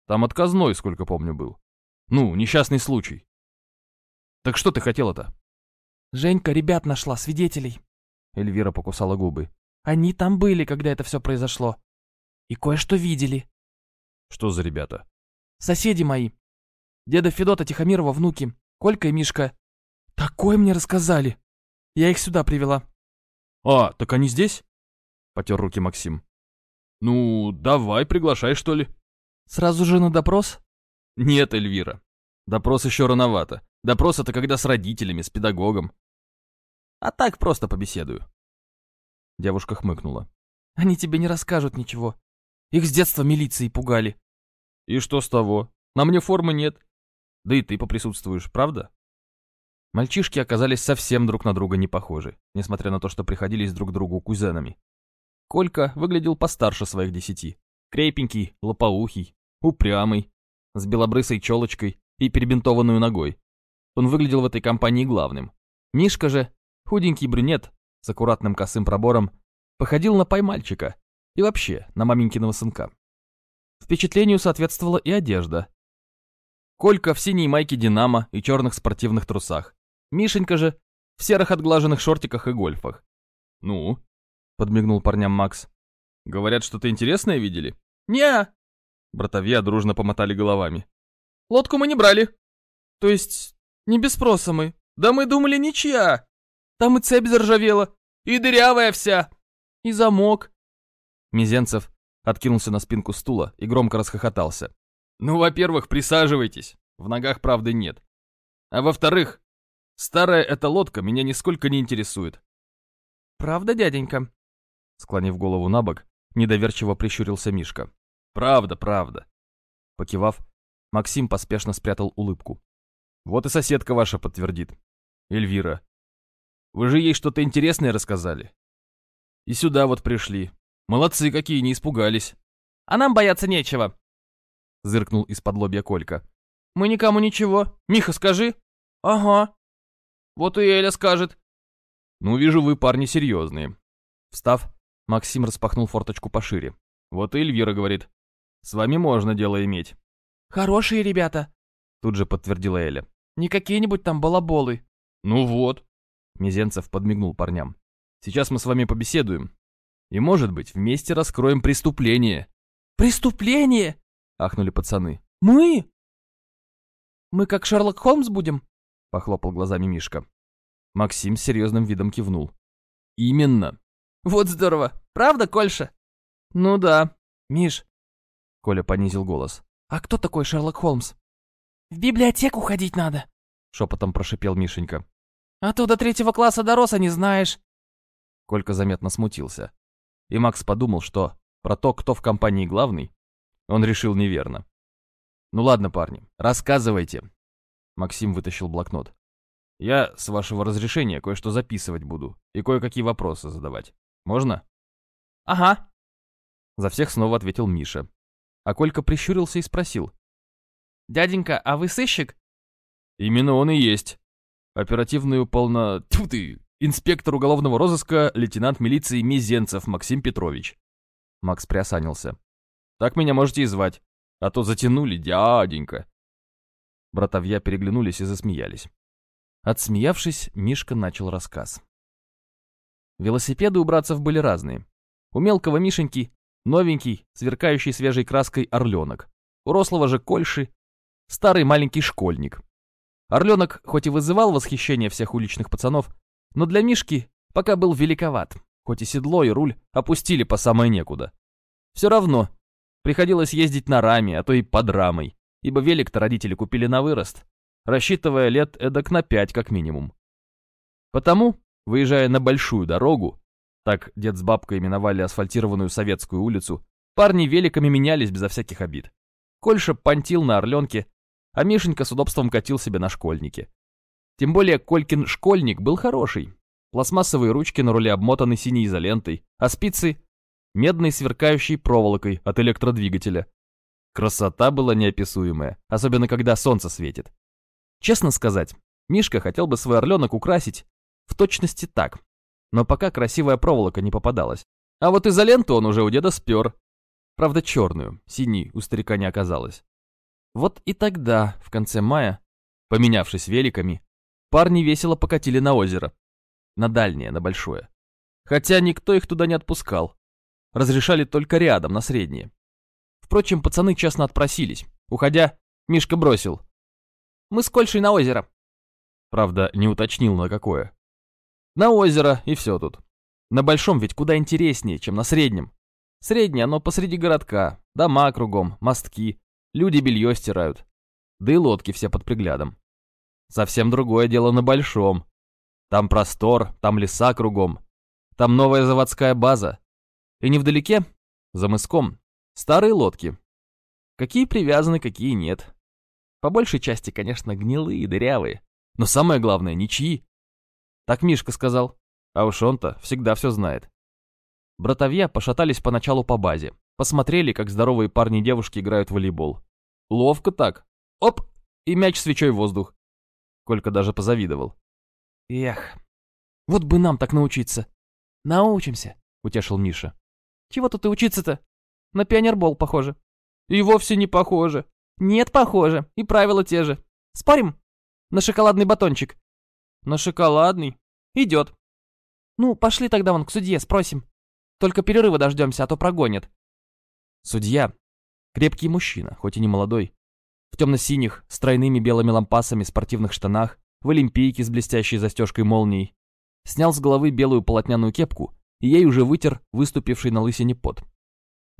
Там отказной, сколько помню, был. Ну, несчастный случай. Так что ты хотела-то? Женька ребят нашла, свидетелей. Эльвира покусала губы. Они там были, когда это все произошло. И кое-что видели. Что за ребята? Соседи мои. Деда Федота Тихомирова внуки, Колька и Мишка. Такое мне рассказали. Я их сюда привела. А, так они здесь? Потер руки Максим. Ну, давай, приглашай, что ли. Сразу же на допрос? Нет, Эльвира. Допрос еще рановато. Допрос это когда с родителями, с педагогом. А так просто побеседую. Девушка хмыкнула. Они тебе не расскажут ничего. Их с детства милицией пугали. И что с того? На мне формы нет. Да и ты поприсутствуешь, правда? Мальчишки оказались совсем друг на друга не похожи, несмотря на то, что приходились друг другу кузенами. Колька выглядел постарше своих десяти, Крепенький, лопоухий, упрямый, с белобрысой челочкой и перебинтованную ногой. Он выглядел в этой компании главным. Мишка же, худенький брюнет с аккуратным косым пробором, походил на поймальчика и вообще на маменькиного сынка. Впечатлению соответствовала и одежда. Колька в синей майке «Динамо» и черных спортивных трусах. Мишенька же в серых отглаженных шортиках и гольфах. «Ну?» — подмигнул парням Макс. «Говорят, что-то интересное видели?» «Не, Братовья дружно помотали головами. лодку мы не брали. То есть, не без спроса мы. Да мы думали, ничья. Там и цепь заржавела, и дырявая вся, и замок». Мизенцев откинулся на спинку стула и громко расхохотался. «Ну, во-первых, присаживайтесь. В ногах правды нет. А во-вторых, старая эта лодка меня нисколько не интересует». «Правда, дяденька?» Склонив голову на бок, недоверчиво прищурился Мишка. «Правда, правда». Покивав, Максим поспешно спрятал улыбку. «Вот и соседка ваша подтвердит. Эльвира. Вы же ей что-то интересное рассказали. И сюда вот пришли. Молодцы какие, не испугались». «А нам бояться нечего», — зыркнул из-под лобья Колька. «Мы никому ничего. Миха, скажи». «Ага». «Вот и Эля скажет». «Ну, вижу, вы парни серьезные». Встав, Максим распахнул форточку пошире. «Вот и Эльвира говорит. С вами можно дело иметь». «Хорошие ребята», — тут же подтвердила Эля. «Не какие-нибудь там балаболы». «Ну вот». Мизенцев подмигнул парням. «Сейчас мы с вами побеседуем. И, может быть, вместе раскроем преступление». «Преступление?» — ахнули пацаны. «Мы?» «Мы как Шерлок Холмс будем?» — похлопал глазами Мишка. Максим с серьезным видом кивнул. «Именно». «Вот здорово. Правда, Кольша?» «Ну да. Миш». Коля понизил голос. «А кто такой Шерлок Холмс?» «В библиотеку ходить надо», — шепотом прошипел Мишенька. «А то до третьего класса дорос, а не знаешь». Колька заметно смутился. И Макс подумал, что про то, кто в компании главный, он решил неверно. «Ну ладно, парни, рассказывайте». Максим вытащил блокнот. «Я, с вашего разрешения, кое-что записывать буду и кое-какие вопросы задавать. Можно?» «Ага», — за всех снова ответил Миша. А Колька прищурился и спросил. «Дяденька, а вы сыщик?» «Именно он и есть. Оперативную полно... Тьфу ты! Инспектор уголовного розыска, лейтенант милиции Мизенцев Максим Петрович». Макс приосанился. «Так меня можете и звать, а то затянули, дяденька». Братовья переглянулись и засмеялись. Отсмеявшись, Мишка начал рассказ. Велосипеды у братцев были разные. У мелкого Мишеньки новенький, сверкающий свежей краской орленок. У рослого же Кольши старый маленький школьник. Орленок хоть и вызывал восхищение всех уличных пацанов, но для Мишки пока был великоват, хоть и седло и руль опустили по самое некуда. Все равно приходилось ездить на раме, а то и под рамой, ибо велик-то родители купили на вырост, рассчитывая лет эдак на пять как минимум. Потому, выезжая на большую дорогу, так дед с бабкой именовали асфальтированную советскую улицу, парни великами менялись безо всяких обид. Кольша понтил на орленке, а Мишенька с удобством катил себе на школьнике. Тем более Колькин школьник был хороший. Пластмассовые ручки на руле обмотаны синей изолентой, а спицы — медной сверкающей проволокой от электродвигателя. Красота была неописуемая, особенно когда солнце светит. Честно сказать, Мишка хотел бы свой орленок украсить в точности так, но пока красивая проволока не попадалась. А вот изоленту он уже у деда спер. Правда, черную, синей у старика не оказалось. Вот и тогда, в конце мая, поменявшись великами, парни весело покатили на озеро. На дальнее, на большое. Хотя никто их туда не отпускал. Разрешали только рядом, на среднее. Впрочем, пацаны честно отпросились. Уходя, Мишка бросил. «Мы с Кольшей на озеро». Правда, не уточнил на какое. На озеро, и все тут. На большом ведь куда интереснее, чем на среднем. Среднее оно посреди городка, дома кругом, мостки, люди белье стирают. Да и лодки все под приглядом. Совсем другое дело на большом. Там простор, там леса кругом. Там новая заводская база. И невдалеке, за мыском, старые лодки. Какие привязаны, какие нет. По большей части, конечно, гнилые и дырявые. Но самое главное, ничьи. Так Мишка сказал. А уж он-то всегда все знает. Братовья пошатались поначалу по базе, Посмотрели, как здоровые парни и девушки играют в волейбол. Ловко так. Оп! И мяч свечой в воздух. Колька даже позавидовал. Эх, вот бы нам так научиться. Научимся, Утешил Миша. Чего тут и учиться-то? На пионербол похоже. И вовсе не похоже. Нет, похоже. И правила те же. Спорим? На шоколадный батончик. На шоколадный? Идет. Ну, пошли тогда вон к судье, спросим. Только перерыва дождемся, а то прогонят. Судья. Крепкий мужчина, хоть и не молодой. В темно-синих, с тройными белыми лампасами спортивных штанах, в олимпийке с блестящей застежкой молнией. Снял с головы белую полотняную кепку и ей уже вытер выступивший на лысине пот.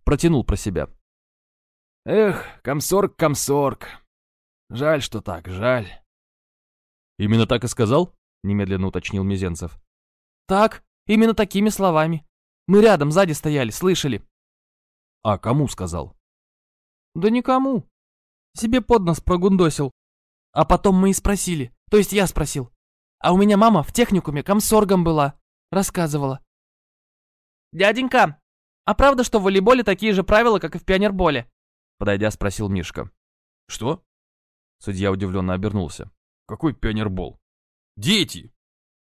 Протянул про себя. Эх, комсорг, комсорг. Жаль, что так, жаль. Именно так и сказал? Немедленно уточнил Мизенцев. Так, именно такими словами. Мы рядом, сзади стояли, слышали. А кому сказал? Да никому. Себе под нос прогундосил. А потом мы и спросили, то есть я спросил. А у меня мама в техникуме комсоргом была, рассказывала. «Дяденька, а правда, что в волейболе такие же правила, как и в пионерболе?» Подойдя, спросил Мишка. «Что?» Судья удивленно обернулся. «Какой пионербол? Дети!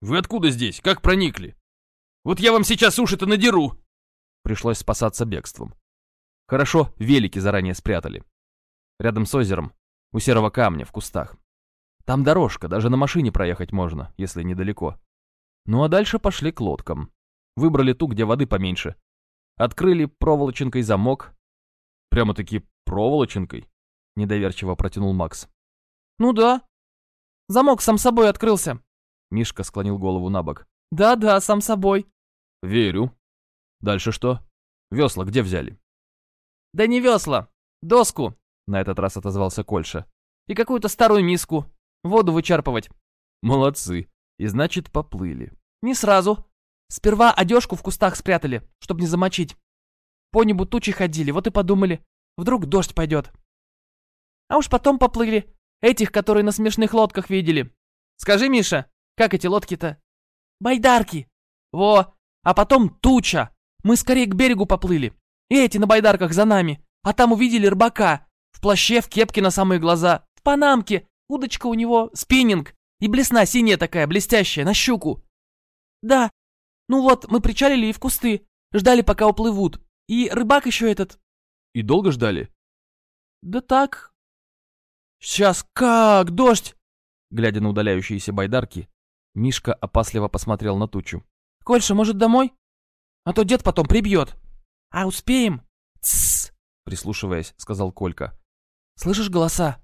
Вы откуда здесь? Как проникли? Вот я вам сейчас уши-то надеру!» Пришлось спасаться бегством. Хорошо, велики заранее спрятали. Рядом с озером, у серого камня, в кустах. Там дорожка, даже на машине проехать можно, если недалеко. Ну а дальше пошли к лодкам. Выбрали ту, где воды поменьше. Открыли проволоченкой замок. Прямо-таки проволоченкой? Недоверчиво протянул Макс. Ну да. Замок сам собой открылся. Мишка склонил голову на бок. Да-да, сам собой. Верю. Дальше что? Весла где взяли? Да не весла. Доску. На этот раз отозвался Кольша. И какую-то старую миску. Воду вычерпывать. Молодцы. И значит, поплыли. Не сразу. Сперва одежку в кустах спрятали, чтобы не замочить. По небу тучи ходили, вот и подумали, вдруг дождь пойдет. А уж потом поплыли. Этих, которые на смешных лодках видели. Скажи, Миша, как эти лодки-то? Байдарки. Во, а потом туча. Мы скорее к берегу поплыли. Эти на байдарках за нами. А там увидели рыбака. В плаще, в кепке на самые глаза. В панамке. Удочка у него, спиннинг. И блесна синяя такая, блестящая, на щуку. Да, ну вот, мы причалили и в кусты. Ждали, пока уплывут. И рыбак еще этот. И долго ждали? Да так. Сейчас как, дождь! Глядя на удаляющиеся байдарки, Мишка опасливо посмотрел на тучу. Кольша, может, домой? А то дед потом прибьет. А успеем? Тссс, прислушиваясь, сказал Колька. Слышишь голоса?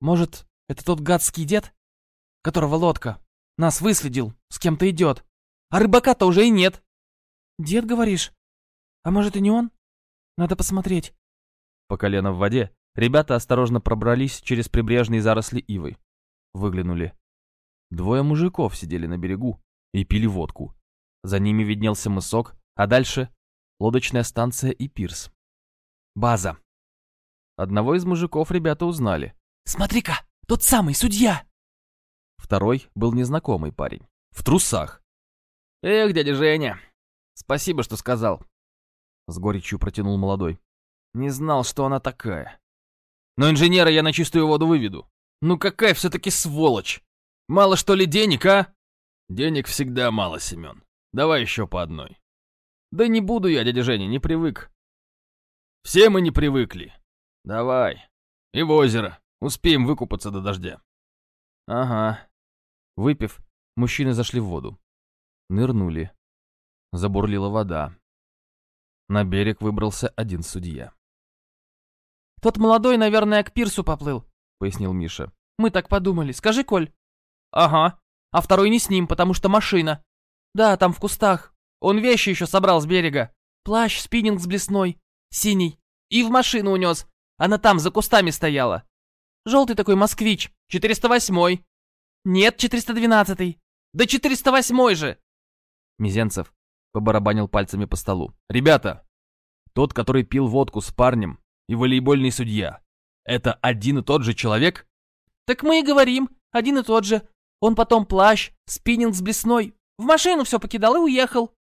Может, это тот гадский дед, которого лодка нас выследил, с кем-то идет. А рыбака-то уже и нет. Дед, говоришь? А может и не он? Надо посмотреть. По колено в воде ребята осторожно пробрались через прибрежные заросли ивы. Выглянули. Двое мужиков сидели на берегу и пили водку. За ними виднелся мысок, а дальше лодочная станция и пирс. База. Одного из мужиков ребята узнали. «Смотри-ка, тот самый судья!» Второй был незнакомый парень. В трусах. «Эх, дядя Женя, спасибо, что сказал», — с горечью протянул молодой. «Не знал, что она такая. Но инженера я на чистую воду выведу. Ну какая все-таки сволочь! Мало что ли денег, а?» «Денег всегда мало, Семен. Давай еще по одной». «Да не буду я, дядя Женя, не привык». «Все мы не привыкли. Давай. И в озеро. Успеем выкупаться до дождя». «Ага». Выпив, мужчины зашли в воду. Нырнули. Забурлила вода. На берег выбрался один судья. «Тот молодой, наверное, к пирсу поплыл», — пояснил Миша. «Мы так подумали. Скажи, Коль». «Ага. А второй не с ним, потому что машина. Да, там в кустах. Он вещи еще собрал с берега. Плащ, спиннинг с блесной, синий. И в машину унес. Она там, за кустами стояла. Желтый такой москвич, 408-й. Нет, 412-й. Да 408-й же. Мизенцев побарабанил пальцами по столу. «Ребята, тот, который пил водку с парнем, и волейбольный судья, это один и тот же человек?» «Так мы и говорим, один и тот же. Он потом плащ, спиннинг с блесной, в машину все покидал и уехал».